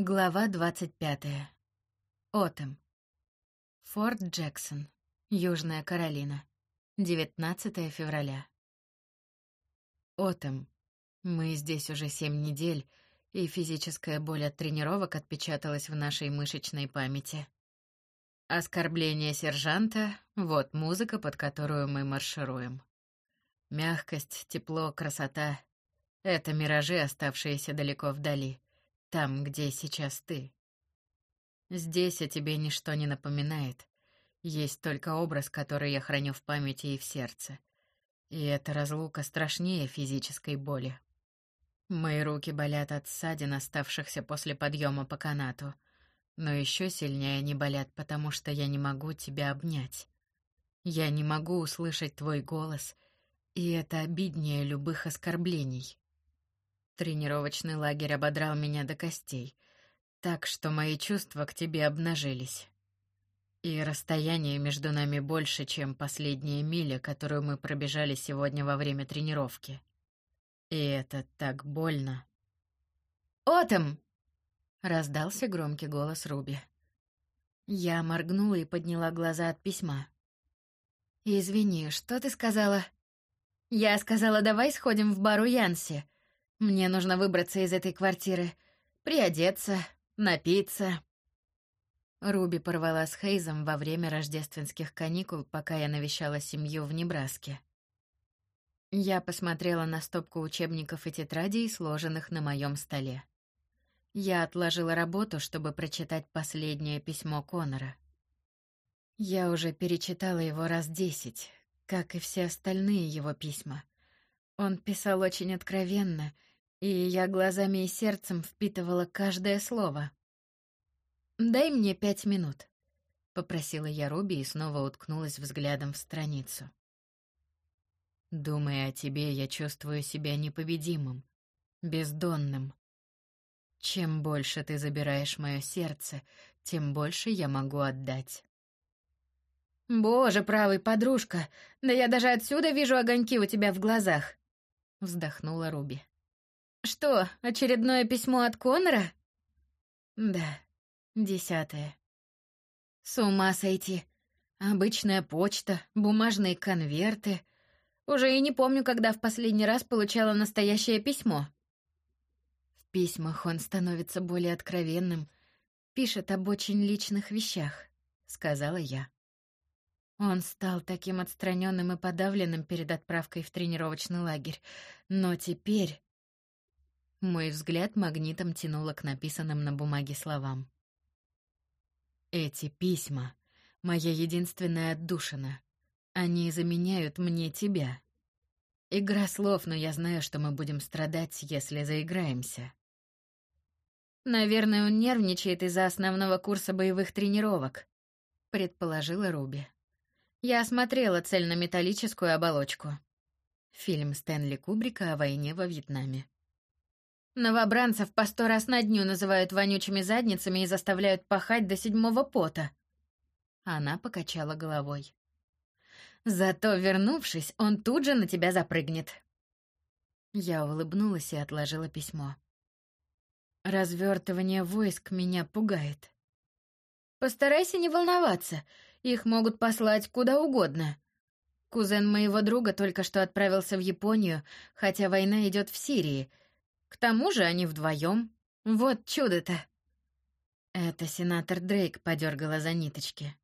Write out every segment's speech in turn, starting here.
Глава двадцать пятая. Отом. Форт Джексон, Южная Каролина. 19 февраля. Отом. Мы здесь уже семь недель, и физическая боль от тренировок отпечаталась в нашей мышечной памяти. Оскорбление сержанта — вот музыка, под которую мы маршируем. Мягкость, тепло, красота — это миражи, оставшиеся далеко вдали — там, где сейчас ты. Здесь о тебе ничто не напоминает. Есть только образ, который я храню в памяти и в сердце. И эта разлука страшнее физической боли. Мои руки болят от ссадин, оставшихся после подъема по канату. Но еще сильнее они болят, потому что я не могу тебя обнять. Я не могу услышать твой голос, и это обиднее любых оскорблений. Тренировочный лагерь ободрал меня до костей, так что мои чувства к тебе обнажились. И расстояние между нами больше, чем последняя миля, которую мы пробежали сегодня во время тренировки. И это так больно. «Отом!» — раздался громкий голос Руби. Я моргнула и подняла глаза от письма. «Извини, что ты сказала?» «Я сказала, давай сходим в бару Янси. Мне нужно выбраться из этой квартиры, приодеться, напиться. Руби порвала с Хейзом во время рождественских каникул, пока я навещала семью в Небраске. Я посмотрела на стопку учебников и тетрадей, сложенных на моем столе. Я отложила работу, чтобы прочитать последнее письмо Конора. Я уже перечитала его раз десять, как и все остальные его письма. Он писал очень откровенно — и я глазами и сердцем впитывала каждое слово. «Дай мне пять минут», — попросила я Руби и снова уткнулась взглядом в страницу. «Думая о тебе, я чувствую себя непобедимым, бездонным. Чем больше ты забираешь мое сердце, тем больше я могу отдать». «Боже, правый, подружка, да я даже отсюда вижу огоньки у тебя в глазах!» — вздохнула Руби. Что, очередное письмо от Конора? Да, десятое. С ума сойти. Обычная почта, бумажные конверты. Уже и не помню, когда в последний раз получала настоящее письмо. В письмах он становится более откровенным, пишет об очень личных вещах, сказала я. Он стал таким отстраненным и подавленным перед отправкой в тренировочный лагерь, но теперь мой взгляд магнитом тянуло к написанным на бумаге словам. Эти письма — моя единственная отдушина. Они заменяют мне тебя. Игра слов, но я знаю, что мы будем страдать, если заиграемся. Наверное, он нервничает из-за основного курса боевых тренировок, предположила Руби. Я осмотрела цельнометаллическую оболочку. Фильм Стэнли Кубрика о войне во Вьетнаме. Новобранцев по сто раз на дню называют вонючими задницами и заставляют пахать до седьмого пота. Она покачала головой. Зато, вернувшись, он тут же на тебя запрыгнет. Я улыбнулась и отложила письмо. Развертывание войск меня пугает. Постарайся не волноваться, их могут послать куда угодно. Кузен моего друга только что отправился в Японию, хотя война идет в Сирии — к тому же они вдвоем. Вот чудо-то. Это сенатор Дрейк подергала за ниточки.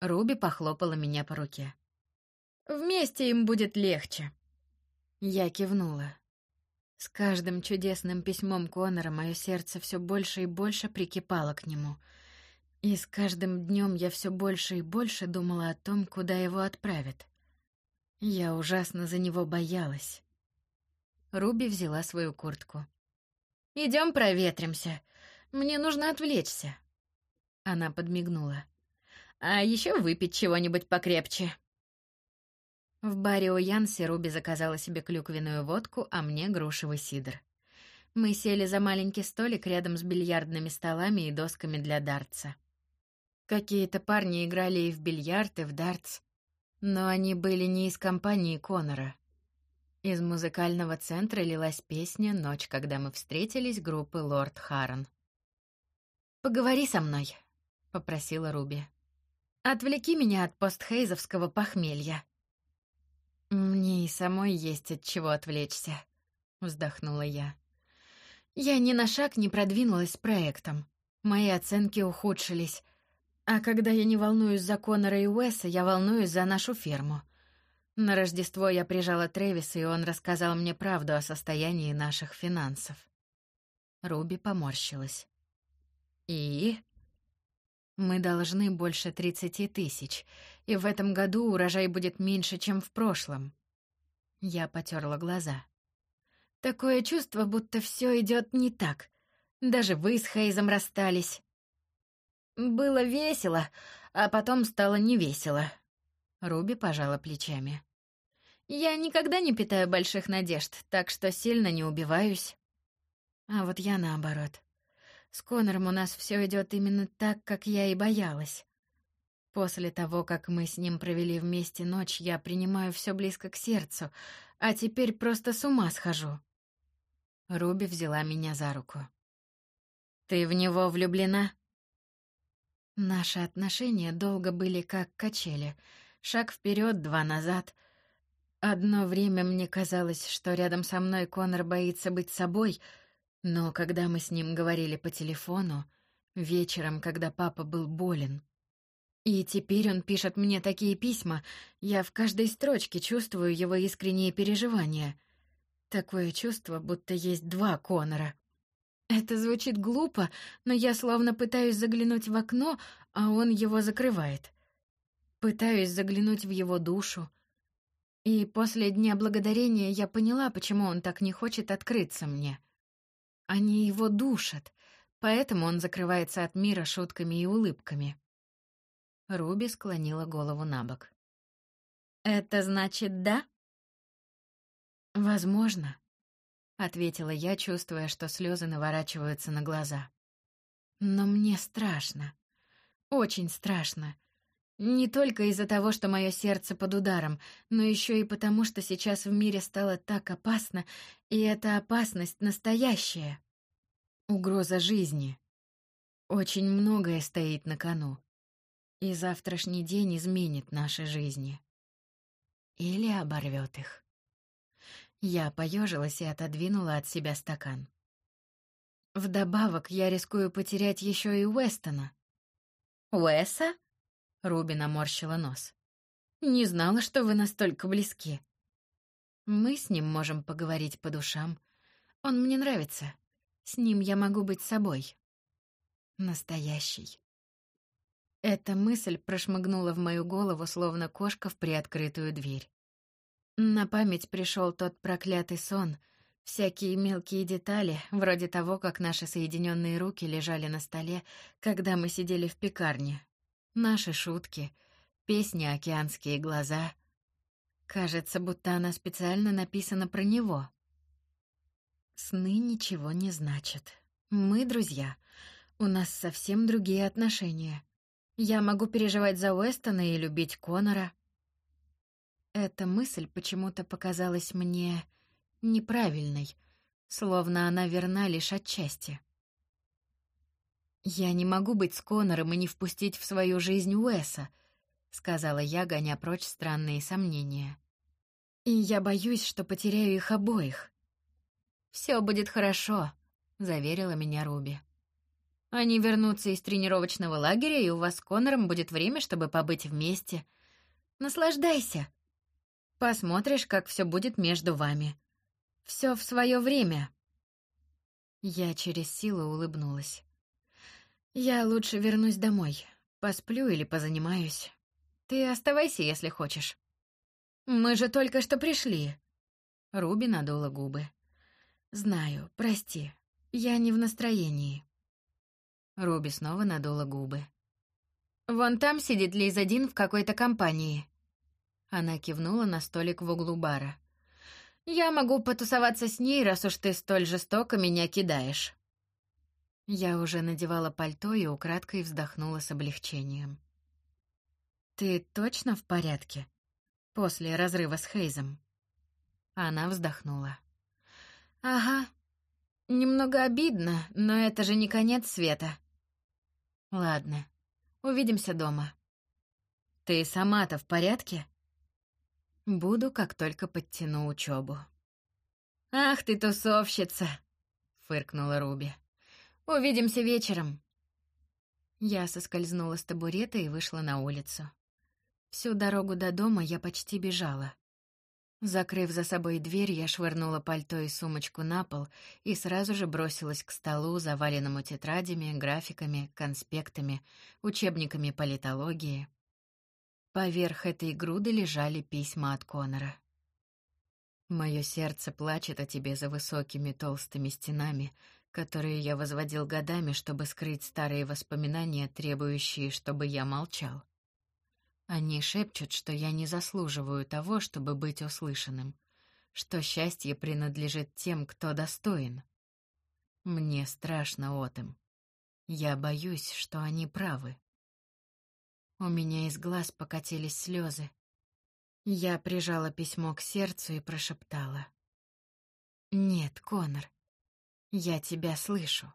Руби похлопала меня по руке. Вместе им будет легче. Я кивнула. С каждым чудесным письмом Конора мое сердце все больше и больше прикипало к нему. И с каждым днем я все больше и больше думала о том, куда его отправят. Я ужасно за него боялась. Руби взяла свою куртку. Идем проветримся. Мне нужно отвлечься. Она подмигнула. А еще выпить чего-нибудь покрепче. В баре у Янси Руби заказала себе клюквенную водку, а мне грушевый сидр. Мы сели за маленький столик рядом с бильярдными столами и досками для дартса. Какие-то парни играли и в бильярд, и в дартс, но они были не из компании Конора. Из музыкального центра лилась песня «Ночь, когда мы встретились» группы «Лорд Харрон». «Поговори со мной», — попросила Руби. «Отвлеки меня от постхейзовского похмелья». «Мне и самой есть от чего отвлечься», — вздохнула я. «Я ни на шаг не продвинулась с проектом. Мои оценки ухудшились. А когда я не волнуюсь за Конора и Уэса, я волнуюсь за нашу ферму. На Рождество я прижала Трэвиса, и он рассказал мне правду о состоянии наших финансов. Руби поморщилась. «И?» «Мы должны больше тридцати тысяч, и в этом году урожай будет меньше, чем в прошлом». Я потерла глаза. «Такое чувство, будто все идет не так. Даже вы с Хейзом расстались». «Было весело, а потом стало невесело», Руби пожала плечами. Я никогда не питаю больших надежд, так что сильно не убиваюсь. А вот я наоборот. С Конором у нас все идет именно так, как я и боялась. После того, как мы с ним провели вместе ночь, я принимаю все близко к сердцу, а теперь просто с ума схожу. Руби взяла меня за руку. Ты в него влюблена? Наши отношения долго были как качели — Шаг вперед, два назад. Одно время мне казалось, что рядом со мной Конор боится быть собой, но когда мы с ним говорили по телефону, вечером, когда папа был болен, и теперь он пишет мне такие письма, я в каждой строчке чувствую его искренние переживания. Такое чувство, будто есть два Конора. Это звучит глупо, но я словно пытаюсь заглянуть в окно, а он его закрывает. Пытаюсь заглянуть в его душу. И после Дня Благодарения я поняла, почему он так не хочет открыться мне. Они его душат, поэтому он закрывается от мира шутками и улыбками. Руби склонила голову на бок. «Это значит да?» «Возможно», — ответила я, чувствуя, что слезы наворачиваются на глаза. «Но мне страшно. Очень страшно. Не только из-за того, что мое сердце под ударом, но еще и потому, что сейчас в мире стало так опасно, и эта опасность настоящая. Угроза жизни. Очень многое стоит на кону. И завтрашний день изменит наши жизни. Или оборвет их. Я поежилась и отодвинула от себя стакан. Вдобавок, я рискую потерять еще и Уэстона. «Уэса?» Руби наморщила нос. «Не знала, что вы настолько близки. Мы с ним можем поговорить по душам. Он мне нравится. С ним я могу быть собой. Настоящий». Эта мысль прошмыгнула в мою голову, словно кошка в приоткрытую дверь. На память пришел тот проклятый сон, всякие мелкие детали, вроде того, как наши соединенные руки лежали на столе, когда мы сидели в пекарне, Наши шутки, песни «Океанские глаза». Кажется, будто она специально написана про него. Сны ничего не значат. Мы друзья. У нас совсем другие отношения. Я могу переживать за Уэстона и любить Конора. Эта мысль почему-то показалась мне неправильной, словно она верна лишь отчасти. «Я не могу быть с Конором и не впустить в свою жизнь Уэса», — сказала я, гоня прочь странные сомнения. «И я боюсь, что потеряю их обоих». «Все будет хорошо», — заверила меня Руби. «Они вернутся из тренировочного лагеря, и у вас с Конором будет время, чтобы побыть вместе. Наслаждайся. Посмотришь, как все будет между вами. Все в свое время». Я через силу улыбнулась. «Я лучше вернусь домой. Посплю или позанимаюсь. Ты оставайся, если хочешь». «Мы же только что пришли». Руби надула губы. «Знаю, прости. Я не в настроении». Руби снова надула губы. «Вон там сидит Лиза Дин в какой-то компании». Она кивнула на столик в углу бара. «Я могу потусоваться с ней, раз уж ты столь жестоко меня кидаешь». Я уже надевала пальто и украдкой вздохнула с облегчением. «Ты точно в порядке?» После разрыва с Хейзом. Она вздохнула. «Ага. Немного обидно, но это же не конец света. Ладно, увидимся дома. Ты сама-то в порядке? Буду, как только подтяну учебу. Ах ты тусовщица, фыркнула Руби. Увидимся вечером. Я соскользнула с табурета и вышла на улицу. Всю дорогу до дома я почти бежала. Закрыв за собой дверь, я швырнула пальто и сумочку на пол и сразу же бросилась к столу, заваленному тетрадями, графиками, конспектами, учебниками политологии. Поверх этой груды лежали письма от Конора. Мое сердце плачет о тебе за высокими толстыми стенами, которые я возводил годами, чтобы скрыть старые воспоминания, требующие, чтобы я молчал. Они шепчут, что я не заслуживаю того, чтобы быть услышанным, что счастье принадлежит тем, кто достоин. Мне страшно, Отом. Я боюсь, что они правы. У меня из глаз покатились слезы. Я прижала письмо к сердцу и прошептала. «Нет, Конор, я тебя слышу».